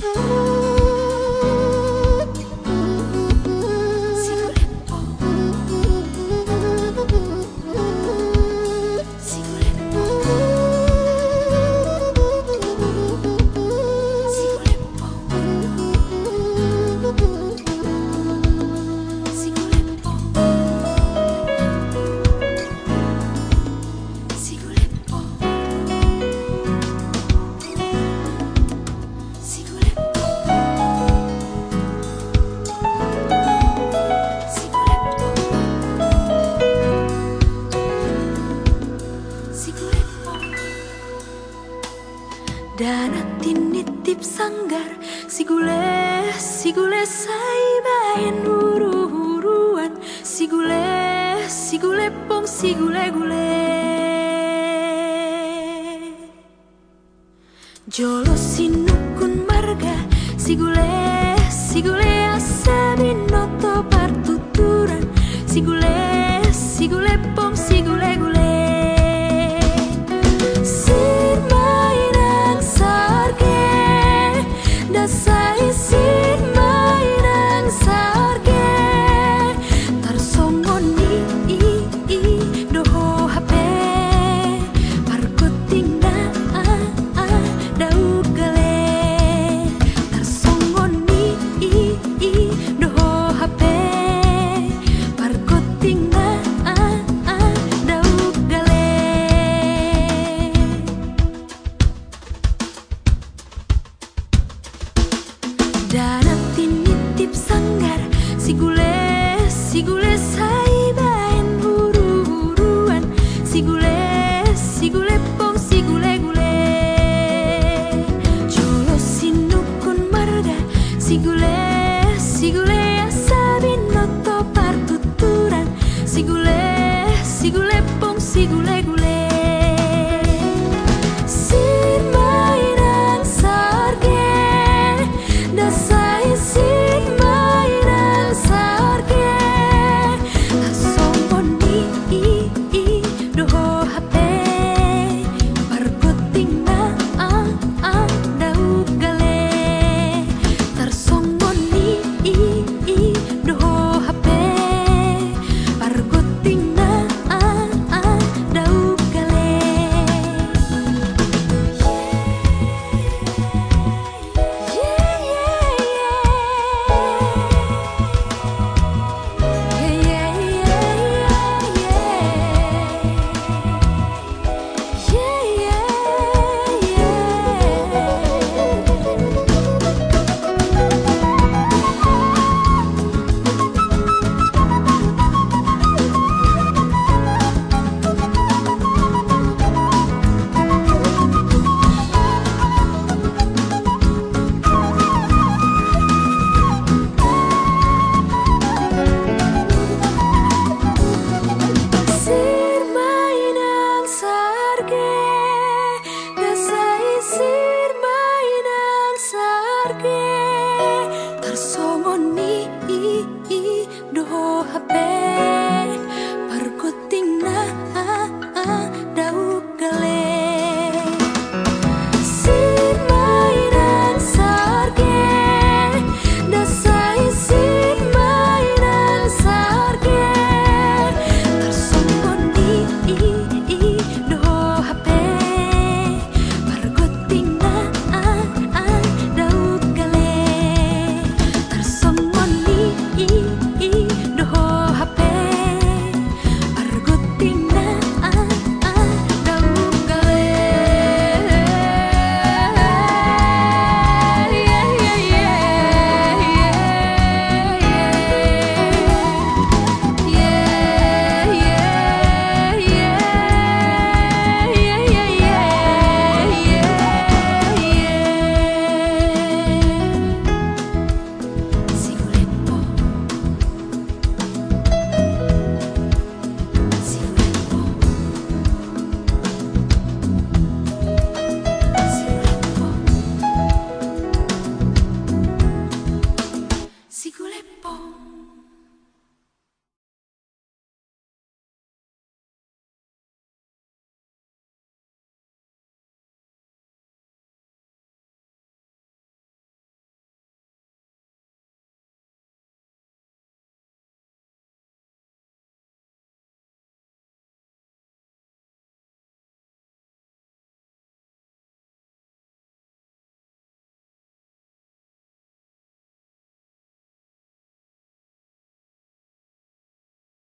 Oh. Danatin nitip sanggar Si gule, si gule bain huru-huruan Si gule, si gule pong, si gule Jolo sinukun marga Si gule, si gule asa binoto partuturan. Si gule See you later. marge nii doha.